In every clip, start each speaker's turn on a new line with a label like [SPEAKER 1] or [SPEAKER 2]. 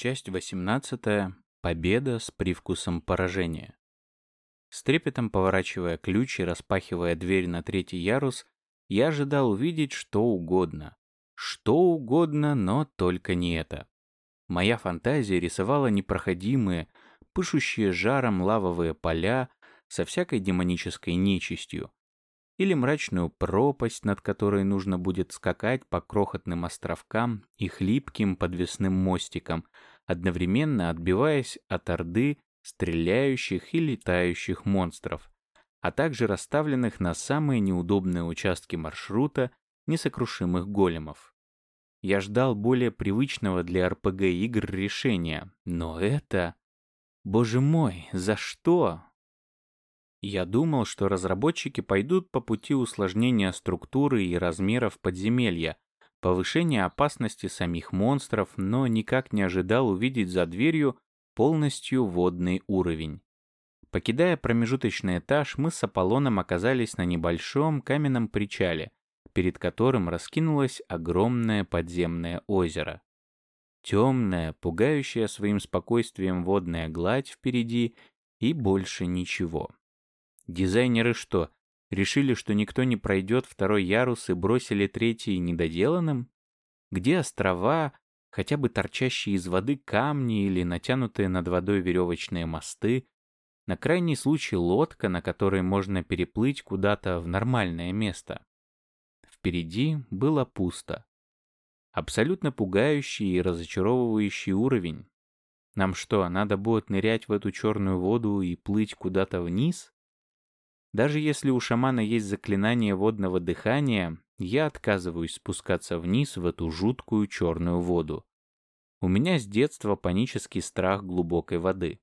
[SPEAKER 1] Часть 18. Победа с привкусом поражения. С трепетом поворачивая ключ и распахивая дверь на третий ярус, я ожидал увидеть что угодно. Что угодно, но только не это. Моя фантазия рисовала непроходимые, пышущие жаром лавовые поля со всякой демонической нечистью, или мрачную пропасть, над которой нужно будет скакать по крохотным островкам и хлипким подвесным мостикам, одновременно отбиваясь от орды стреляющих и летающих монстров, а также расставленных на самые неудобные участки маршрута несокрушимых големов. Я ждал более привычного для РПГ-игр решения, но это... Боже мой, за что? Я думал, что разработчики пойдут по пути усложнения структуры и размеров подземелья, повышения опасности самих монстров, но никак не ожидал увидеть за дверью полностью водный уровень. Покидая промежуточный этаж, мы с Аполлоном оказались на небольшом каменном причале, перед которым раскинулось огромное подземное озеро. Темная, пугающая своим спокойствием водная гладь впереди и больше ничего. Дизайнеры что, решили, что никто не пройдет второй ярус и бросили третий недоделанным? Где острова, хотя бы торчащие из воды камни или натянутые над водой веревочные мосты? На крайний случай лодка, на которой можно переплыть куда-то в нормальное место. Впереди было пусто. Абсолютно пугающий и разочаровывающий уровень. Нам что, надо будет нырять в эту черную воду и плыть куда-то вниз? Даже если у шамана есть заклинание водного дыхания, я отказываюсь спускаться вниз в эту жуткую черную воду. У меня с детства панический страх глубокой воды.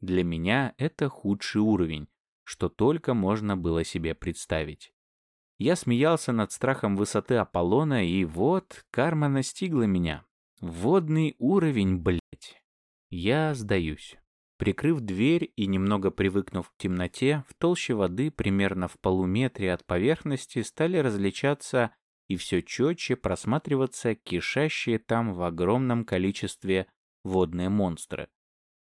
[SPEAKER 1] Для меня это худший уровень, что только можно было себе представить. Я смеялся над страхом высоты Аполлона, и вот карма настигла меня. Водный уровень, блять. Я сдаюсь. Прикрыв дверь и немного привыкнув к темноте, в толще воды примерно в полуметре от поверхности стали различаться и все четче просматриваться кишащие там в огромном количестве водные монстры.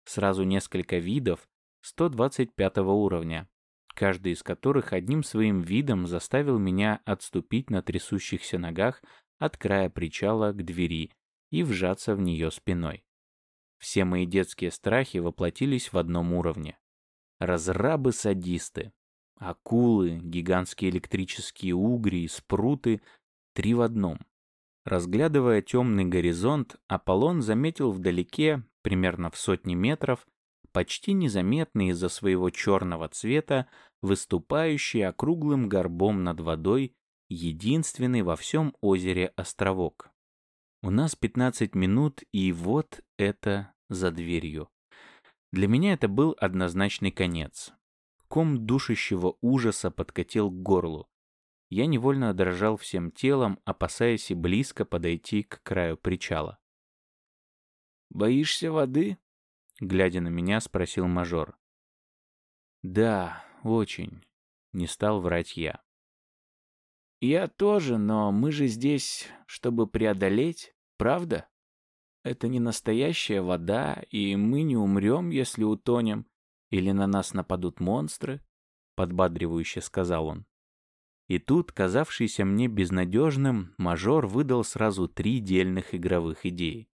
[SPEAKER 1] Сразу несколько видов 125 уровня, каждый из которых одним своим видом заставил меня отступить на трясущихся ногах от края причала к двери и вжаться в нее спиной. Все мои детские страхи воплотились в одном уровне. Разрабы-садисты. Акулы, гигантские электрические угри и спруты — три в одном. Разглядывая темный горизонт, Аполлон заметил вдалеке, примерно в сотни метров, почти незаметный из-за своего черного цвета, выступающий округлым горбом над водой, единственный во всем озере островок. У нас 15 минут, и вот это за дверью. Для меня это был однозначный конец. Ком душащего ужаса подкатил к горлу. Я невольно дрожал всем телом, опасаясь и близко подойти к краю причала.
[SPEAKER 2] «Боишься воды?» — глядя на меня, спросил мажор.
[SPEAKER 1] «Да, очень», — не стал врать я.
[SPEAKER 2] «Я тоже, но мы же здесь, чтобы преодолеть, правда?» Это не настоящая вода, и мы не умрем, если утонем, или на нас нападут монстры, — подбадривающе сказал он. И тут, казавшийся мне безнадежным, мажор выдал сразу три дельных игровых идеи.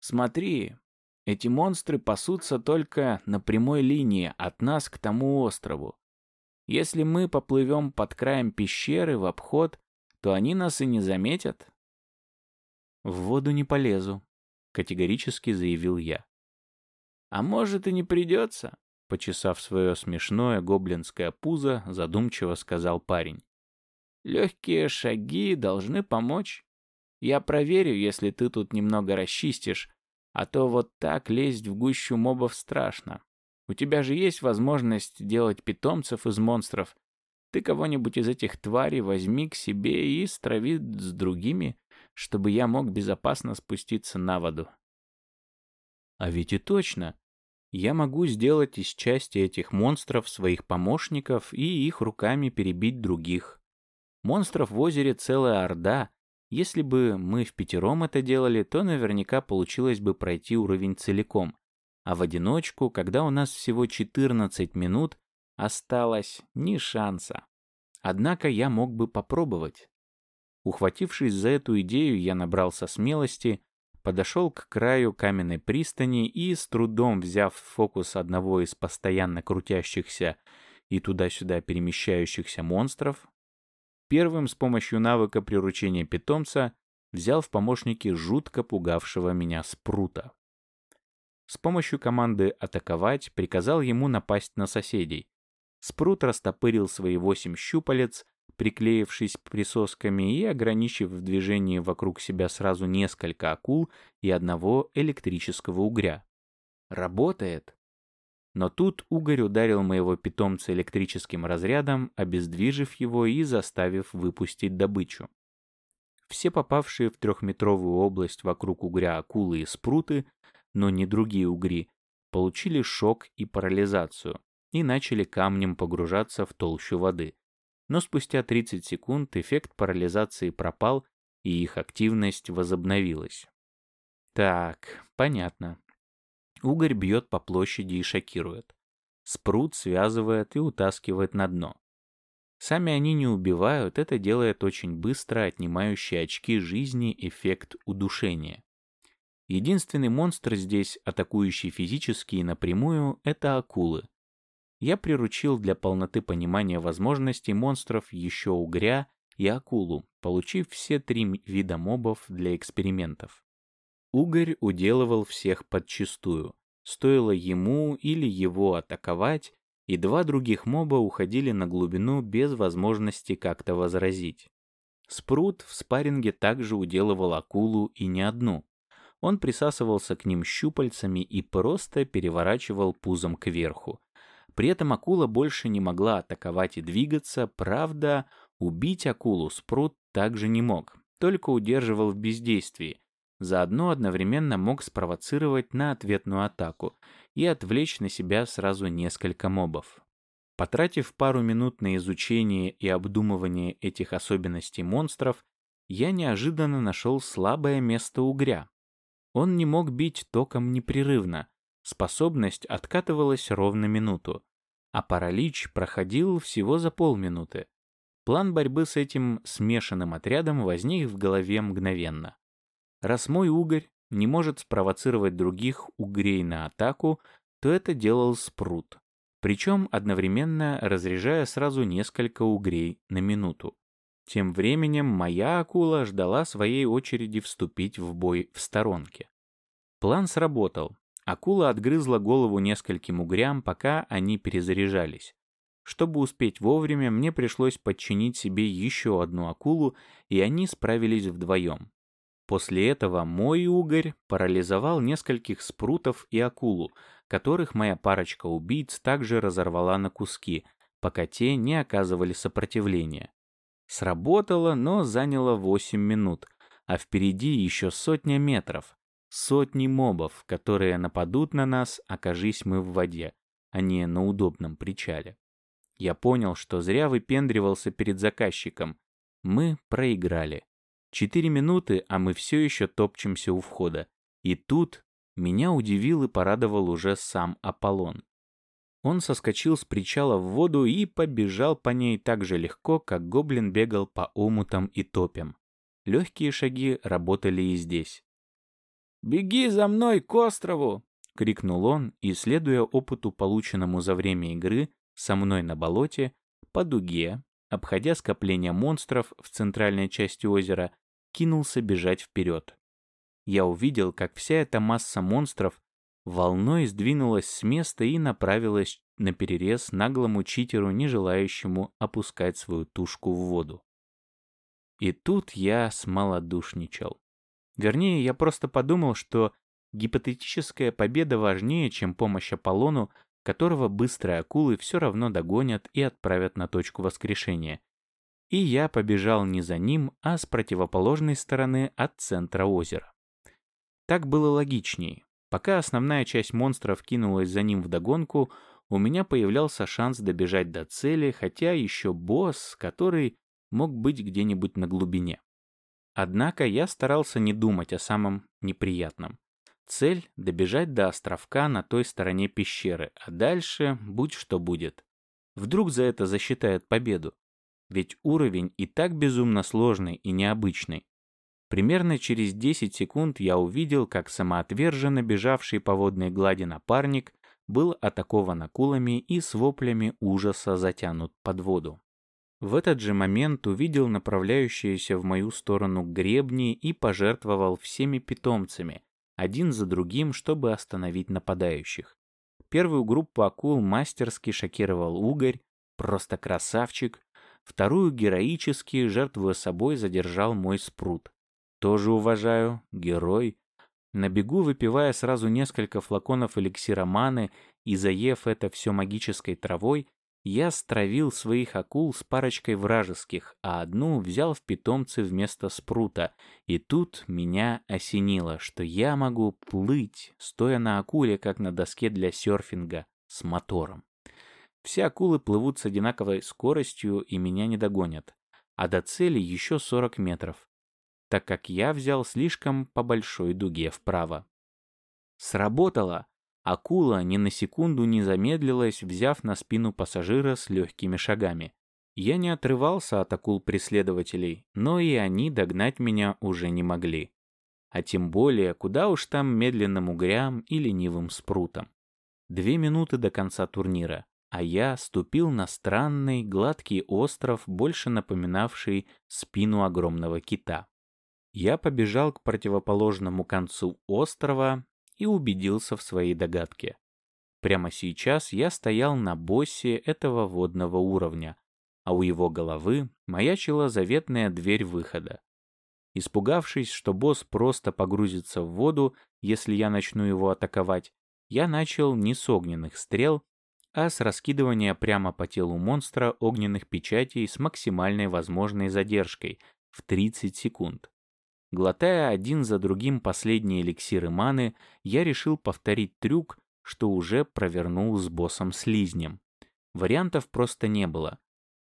[SPEAKER 2] «Смотри, эти монстры пасутся только на прямой линии от нас к тому острову. Если мы поплывем под краем пещеры в обход, то они нас и не заметят,
[SPEAKER 1] «В воду не полезу», — категорически заявил я.
[SPEAKER 2] «А может, и не придется», —
[SPEAKER 1] почесав свое смешное гоблинское пузо, задумчиво сказал парень.
[SPEAKER 2] «Легкие шаги должны помочь. Я проверю, если ты тут немного расчистишь, а то вот так лезть в гущу мобов страшно. У тебя же есть возможность делать питомцев из монстров. Ты кого-нибудь из этих тварей возьми к себе и страви с другими, чтобы я мог безопасно спуститься на воду.
[SPEAKER 1] А ведь и точно. Я могу сделать из части этих монстров своих помощников и их руками перебить других. Монстров в озере целая орда, Если бы мы в пятером это делали, то наверняка получилось бы пройти уровень целиком. А в одиночку, когда у нас всего 14 минут, осталось ни шанса. Однако я мог бы попробовать. Ухватившись за эту идею, я набрался смелости, подошел к краю каменной пристани и, с трудом взяв фокус одного из постоянно крутящихся и туда-сюда перемещающихся монстров, первым с помощью навыка приручения питомца взял в помощники жутко пугавшего меня спрута. С помощью команды «атаковать» приказал ему напасть на соседей. Спрут растопырил свои восемь щупалец, приклеившись присосками и ограничив в движении вокруг себя сразу несколько акул и одного электрического угря. Работает. Но тут угорь ударил моего питомца электрическим разрядом, обездвижив его и заставив выпустить добычу. Все попавшие в трехметровую область вокруг угря акулы и спруты, но не другие угри, получили шок и парализацию и начали камнем погружаться в толщу воды но спустя 30 секунд эффект парализации пропал, и их активность возобновилась. Так, понятно. Угорь бьет по площади и шокирует. Спрут связывает и утаскивает на дно. Сами они не убивают, это делает очень быстро отнимающий очки жизни эффект удушения. Единственный монстр здесь, атакующий физически и напрямую, это акулы я приручил для полноты понимания возможностей монстров еще угря и акулу, получив все три вида мобов для экспериментов. Угорь уделывал всех подчистую. Стоило ему или его атаковать, и два других моба уходили на глубину без возможности как-то возразить. Спрут в спарринге также уделывал акулу и не одну. Он присасывался к ним щупальцами и просто переворачивал пузом кверху, при этом акула больше не могла атаковать и двигаться, правда, убить акулу Спрут также не мог, только удерживал в бездействии. Заодно одновременно мог спровоцировать на ответную атаку и отвлечь на себя сразу несколько мобов. Потратив пару минут на изучение и обдумывание этих особенностей монстров, я неожиданно нашел слабое место угря. Он не мог бить током непрерывно, Способность откатывалась ровно минуту, а паралич проходил всего за полминуты. План борьбы с этим смешанным отрядом возник в голове мгновенно. Раз мой угорь не может спровоцировать других угрей на атаку, то это делал спрут, причем одновременно разряжая сразу несколько угрей на минуту. Тем временем моя акула ждала своей очереди вступить в бой в сторонке. План сработал, Акула отгрызла голову нескольким угрям, пока они перезаряжались. Чтобы успеть вовремя, мне пришлось подчинить себе еще одну акулу, и они справились вдвоем. После этого мой угорь парализовал нескольких спрутов и акулу, которых моя парочка убийц также разорвала на куски, пока те не оказывали сопротивления. Сработало, но заняло 8 минут, а впереди еще сотня метров сотни мобов, которые нападут на нас, окажись мы в воде, а не на удобном причале. Я понял, что зря выпендривался перед заказчиком. Мы проиграли. Четыре минуты, а мы все еще топчемся у входа. И тут меня удивил и порадовал уже сам Аполлон. Он соскочил с причала в воду и побежал по ней так же легко, как гоблин бегал по омутам и топям. Легкие шаги работали и здесь. «Беги за мной к острову!» — крикнул он, и, следуя опыту, полученному за время игры, со мной на болоте, по дуге, обходя скопление монстров в центральной части озера, кинулся бежать вперед. Я увидел, как вся эта масса монстров волной сдвинулась с места и направилась на перерез наглому читеру, не желающему опускать свою тушку в воду. И тут я смолодушничал. Вернее, я просто подумал, что гипотетическая победа важнее, чем помощь Аполлону, которого быстрые акулы все равно догонят и отправят на точку воскрешения. И я побежал не за ним, а с противоположной стороны от центра озера. Так было логичнее. Пока основная часть монстров кинулась за ним вдогонку, у меня появлялся шанс добежать до цели, хотя еще босс, который мог быть где-нибудь на глубине. Однако я старался не думать о самом неприятном. Цель — добежать до островка на той стороне пещеры, а дальше будь что будет. Вдруг за это засчитают победу. Ведь уровень и так безумно сложный и необычный. Примерно через 10 секунд я увидел, как самоотверженно бежавший по водной глади напарник был атакован акулами и с воплями ужаса затянут под воду. В этот же момент увидел направляющиеся в мою сторону гребни и пожертвовал всеми питомцами, один за другим, чтобы остановить нападающих. Первую группу акул мастерски шокировал угорь, просто красавчик. Вторую героически, жертвуя собой, задержал мой спрут. Тоже уважаю, герой. На бегу, выпивая сразу несколько флаконов эликсира маны и заев это все магической травой, я стравил своих акул с парочкой вражеских, а одну взял в питомцы вместо спрута. И тут меня осенило, что я могу плыть, стоя на акуле, как на доске для серфинга, с мотором. Все акулы плывут с одинаковой скоростью и меня не догонят. А до цели еще 40 метров, так как я взял слишком по большой дуге вправо. Сработало! Акула ни на секунду не замедлилась, взяв на спину пассажира с легкими шагами. Я не отрывался от акул-преследователей, но и они догнать меня уже не могли. А тем более, куда уж там медленным угрям и ленивым спрутом. Две минуты до конца турнира, а я ступил на странный, гладкий остров, больше напоминавший спину огромного кита. Я побежал к противоположному концу острова и убедился в своей догадке. Прямо сейчас я стоял на боссе этого водного уровня, а у его головы маячила заветная дверь выхода. Испугавшись, что босс просто погрузится в воду, если я начну его атаковать, я начал не с огненных стрел, а с раскидывания прямо по телу монстра огненных печатей с максимальной возможной задержкой в 30 секунд. Глотая один за другим последние эликсиры маны, я решил повторить трюк, что уже провернул с боссом-слизнем. Вариантов просто не было.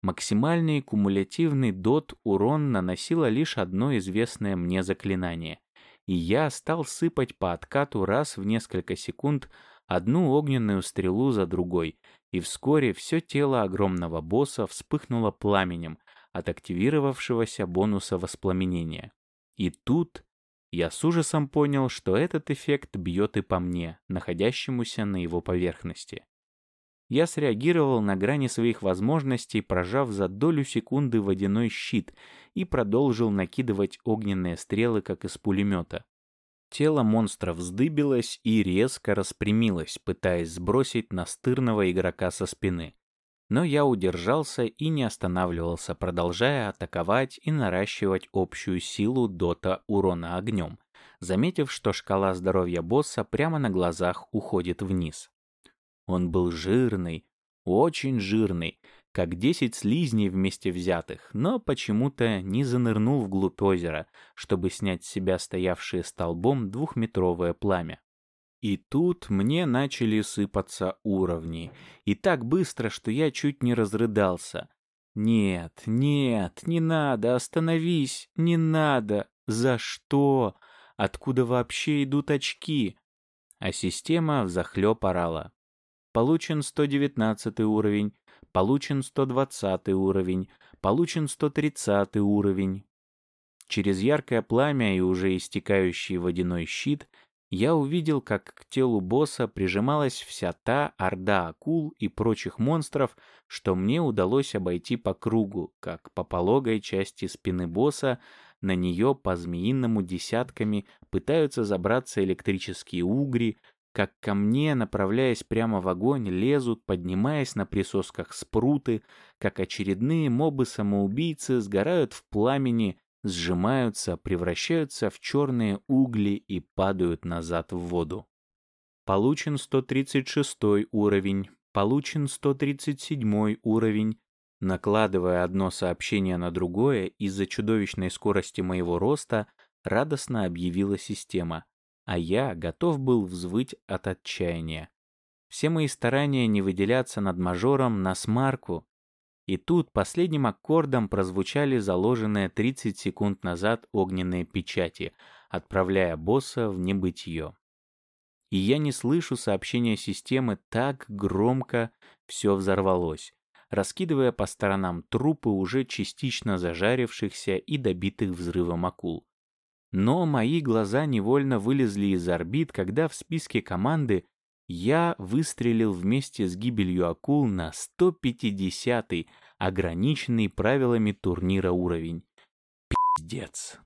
[SPEAKER 1] Максимальный кумулятивный дот урон наносило лишь одно известное мне заклинание, и я стал сыпать по откату раз в несколько секунд одну огненную стрелу за другой, и вскоре все тело огромного босса вспыхнуло пламенем от активировавшегося бонуса воспламенения. И тут я с ужасом понял, что этот эффект бьет и по мне, находящемуся на его поверхности. Я среагировал на грани своих возможностей, прожав за долю секунды водяной щит и продолжил накидывать огненные стрелы, как из пулемета. Тело монстра вздыбилось и резко распрямилось, пытаясь сбросить настырного игрока со спины. Но я удержался и не останавливался, продолжая атаковать и наращивать общую силу дота урона огнем, заметив, что шкала здоровья босса прямо на глазах уходит вниз. Он был жирный, очень жирный, как десять слизней вместе взятых, но почему-то не занырнул вглубь озера, чтобы снять с себя стоявшее столбом двухметровое пламя. И тут мне начали сыпаться уровни. И так быстро, что я чуть не разрыдался. «Нет, нет, не надо, остановись, не надо. За что? Откуда вообще идут очки?» А система взахлёб орала. Получен 119 уровень, получен 120 уровень, получен 130 уровень. Через яркое пламя и уже истекающий водяной щит — я увидел, как к телу босса прижималась вся та орда акул и прочих монстров, что мне удалось обойти по кругу, как по пологой части спины босса, на нее по змеиному десятками пытаются забраться электрические угри, как ко мне, направляясь прямо в огонь, лезут, поднимаясь на присосках спруты, как очередные мобы-самоубийцы сгорают в пламени, сжимаются, превращаются в черные угли и падают назад в воду. Получен 136 уровень, получен 137 уровень. Накладывая одно сообщение на другое из-за чудовищной скорости моего роста, радостно объявила система, а я готов был взвыть от отчаяния. Все мои старания не выделяться над мажором на смарку. И тут последним аккордом прозвучали заложенные 30 секунд назад огненные печати, отправляя босса в небытие. И я не слышу сообщения системы, так громко все взорвалось, раскидывая по сторонам трупы уже частично зажарившихся и добитых взрывом акул. Но мои глаза невольно вылезли из орбит, когда в списке команды я выстрелил вместе с гибелью акул на 150-й, ограниченный правилами турнира уровень. Пиздец.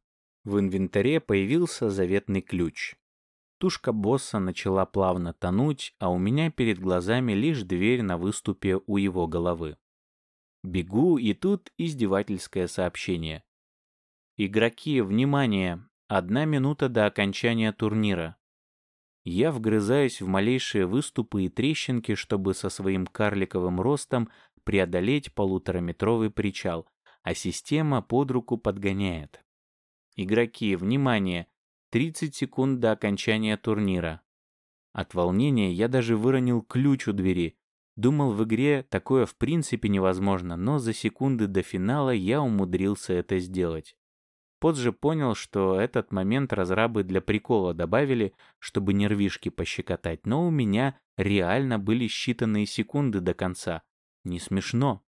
[SPEAKER 1] В инвентаре появился заветный ключ. Тушка босса начала плавно тонуть, а у меня перед глазами лишь дверь на выступе у его головы. Бегу, и тут издевательское сообщение. Игроки, внимание! Одна минута до окончания турнира. Я вгрызаюсь в малейшие выступы и трещинки, чтобы со своим карликовым ростом преодолеть полутораметровый причал, а система под руку подгоняет. Игроки, внимание! 30 секунд до окончания турнира. От волнения я даже выронил ключ у двери. Думал, в игре такое в принципе невозможно, но за секунды до финала я умудрился это сделать. Позже понял, что этот момент разрабы для прикола добавили, чтобы нервишки пощекотать, но у меня реально были считанные секунды до конца. Не смешно.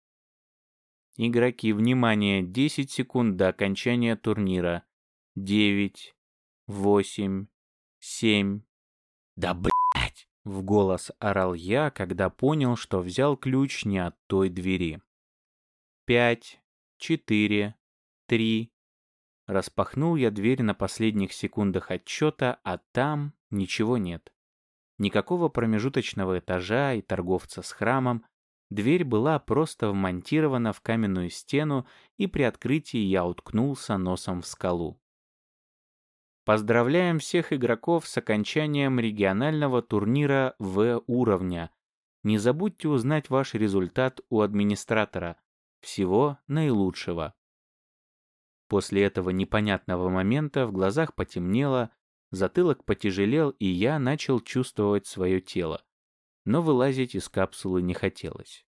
[SPEAKER 1] Игроки, внимание, 10 секунд до окончания турнира. 9, восемь, семь. Да блять! В голос орал я, когда понял, что взял ключ не от той двери. Пять, четыре, три. Распахнул я дверь на последних секундах отчета, а там ничего нет. Никакого промежуточного этажа и торговца с храмом. Дверь была просто вмонтирована в каменную стену, и при открытии я уткнулся носом в скалу. Поздравляем всех игроков с окончанием регионального турнира В уровня. Не забудьте узнать ваш результат у администратора. Всего наилучшего. После этого непонятного момента в глазах потемнело, затылок потяжелел, и я начал чувствовать свое тело. Но вылазить из капсулы не хотелось.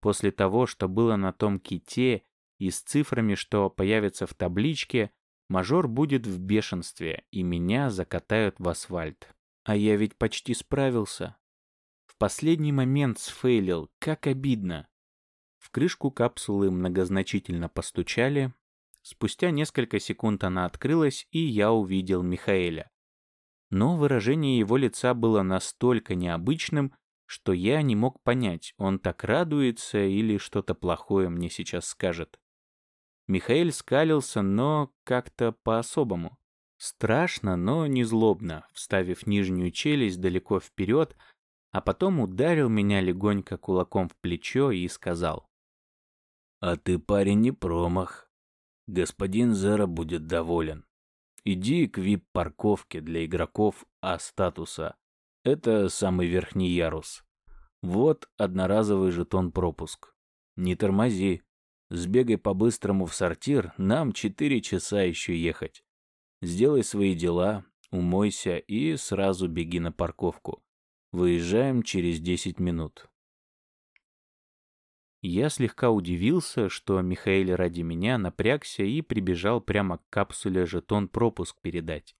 [SPEAKER 1] После того, что было на том ките и с цифрами, что появятся в табличке, Мажор будет в бешенстве, и меня закатают в асфальт. А я ведь почти справился. В последний момент сфейлил, как обидно. В крышку капсулы многозначительно постучали. Спустя несколько секунд она открылась, и я увидел Михаэля. Но выражение его лица было настолько необычным, что я не мог понять, он так радуется или что-то плохое мне сейчас скажет. Михаил скалился, но как-то по-особому. Страшно, но не злобно, вставив нижнюю челюсть далеко вперед, а потом ударил меня легонько кулаком в плечо и сказал. «А ты, парень, не промах. Господин Зера будет доволен. Иди к вип-парковке для игроков А-статуса. Это самый верхний ярус. Вот одноразовый жетон-пропуск. Не тормози, Сбегай по-быстрому в сортир, нам четыре часа еще ехать. Сделай свои дела, умойся и сразу беги на парковку. Выезжаем через десять минут. Я слегка удивился, что Михаил ради меня напрягся и прибежал прямо к капсуле жетон-пропуск передать.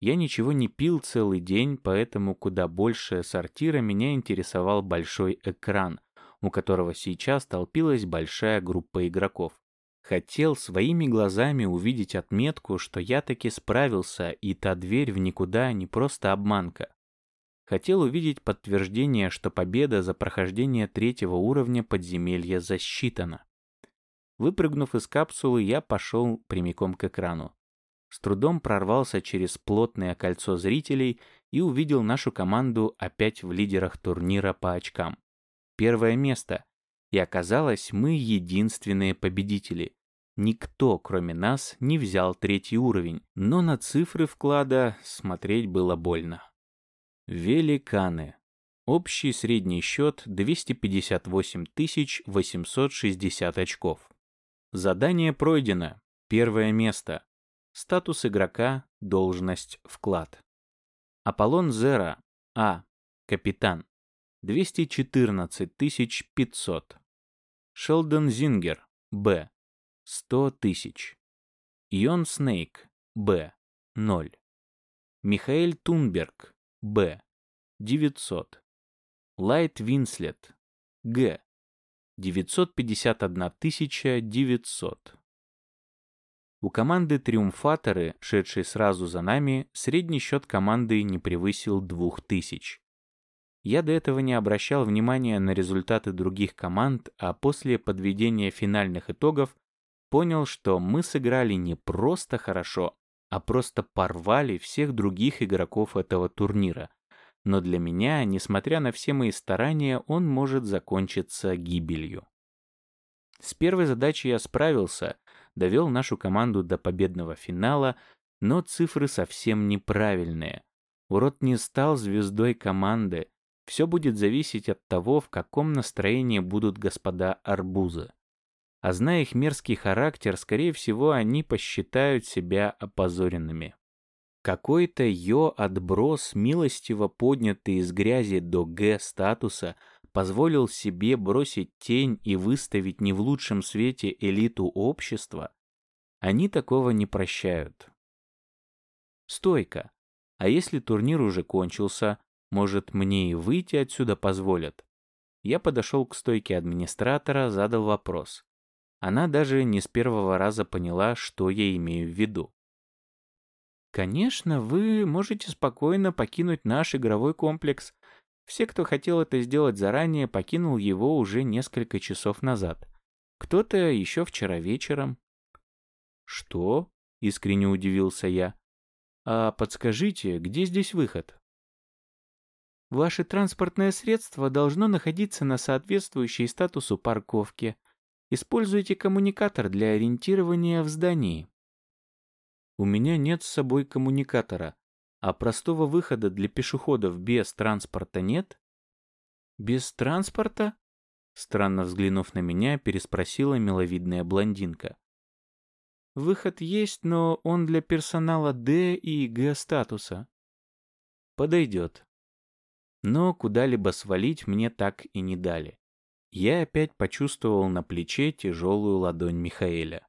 [SPEAKER 1] Я ничего не пил целый день, поэтому куда больше сортира меня интересовал большой экран, у которого сейчас толпилась большая группа игроков. Хотел своими глазами увидеть отметку, что я таки справился, и та дверь в никуда не просто обманка. Хотел увидеть подтверждение, что победа за прохождение третьего уровня подземелья засчитана. Выпрыгнув из капсулы, я пошел прямиком к экрану. С трудом прорвался через плотное кольцо зрителей и увидел нашу команду опять в лидерах турнира по очкам первое место, и оказалось, мы единственные победители. Никто, кроме нас, не взял третий уровень, но на цифры вклада смотреть было больно. Великаны. Общий средний счет 258 860 очков. Задание пройдено. Первое место. Статус игрока, должность, вклад. Аполлон Зера. А. Капитан. 214 500. Шелдон Зингер, Б. 100 тысяч. Йон Снейк, Б. 0. Михаэль Тунберг, Б. 900. Лайт Винслет, Г. 951 900. У команды «Триумфаторы», шедшей сразу за нами, средний счет команды не превысил 2000. Я до этого не обращал внимания на результаты других команд, а после подведения финальных итогов понял, что мы сыграли не просто хорошо, а просто порвали всех других игроков этого турнира. Но для меня, несмотря на все мои старания, он может закончиться гибелью. С первой задачей я справился, довел нашу команду до победного финала, но цифры совсем неправильные. Урод не стал звездой команды, все будет зависеть от того, в каком настроении будут господа арбузы. А зная их мерзкий характер, скорее всего, они посчитают себя опозоренными. Какой-то йо-отброс, милостиво поднятый из грязи до Г-статуса, позволил себе бросить тень и выставить не в лучшем свете элиту общества, они такого не прощают. Стойка. А если турнир уже кончился, может, мне и выйти отсюда позволят? Я подошел к стойке администратора, задал вопрос. Она даже не с первого раза поняла, что я имею в виду. Конечно, вы можете спокойно покинуть наш игровой комплекс. Все, кто хотел это сделать заранее, покинул его уже несколько часов назад. Кто-то еще вчера вечером. Что? Искренне удивился я. А подскажите, где здесь выход? Ваше транспортное средство должно находиться на соответствующей статусу парковке. Используйте коммуникатор для ориентирования в здании. У меня нет с собой коммуникатора, а простого выхода для пешеходов без транспорта нет? Без транспорта? Странно взглянув на меня, переспросила миловидная блондинка. Выход есть, но он для персонала D и Г статуса. Подойдет но куда-либо свалить мне так и не дали. Я опять почувствовал на плече тяжелую ладонь Михаэля.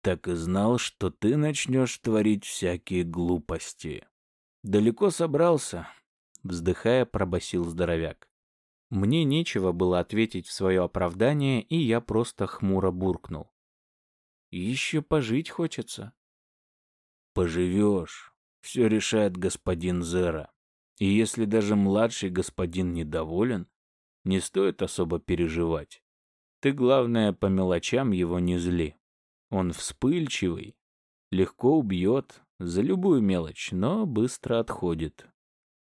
[SPEAKER 2] «Так и знал, что ты начнешь творить всякие глупости. Далеко собрался?»
[SPEAKER 1] Вздыхая, пробасил здоровяк. Мне нечего было ответить в свое оправдание, и я просто хмуро буркнул. «Еще пожить хочется».
[SPEAKER 2] «Поживешь. Все решает господин Зера. И если даже младший господин недоволен, не стоит особо переживать. Ты, главное, по мелочам его не зли. Он вспыльчивый, легко убьет за любую мелочь, но быстро отходит.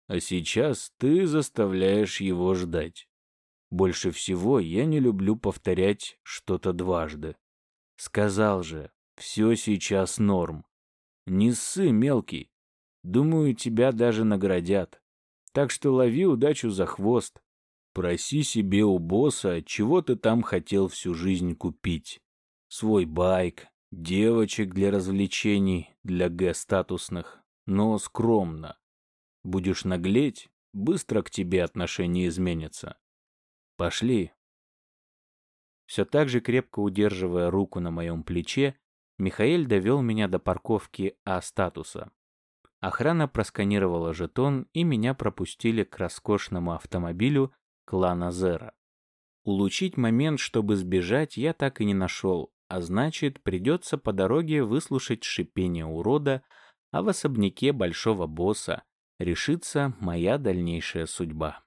[SPEAKER 2] А сейчас ты заставляешь его ждать. Больше всего я не люблю повторять что-то дважды. Сказал же, все сейчас норм. Не ссы, мелкий. Думаю, тебя даже наградят. Так что лови удачу за хвост. Проси себе у босса, чего ты там хотел всю жизнь купить. Свой байк, девочек для развлечений, для Г-статусных, но скромно. Будешь наглеть, быстро к тебе отношение изменится. Пошли.
[SPEAKER 1] Все так же крепко удерживая руку на моем плече, Михаил довел меня до парковки А-статуса. Охрана просканировала жетон, и меня пропустили к роскошному автомобилю клана Зера. Улучить момент, чтобы сбежать, я так и не нашел, а значит, придется по дороге выслушать шипение урода, а в особняке большого босса решится моя дальнейшая судьба.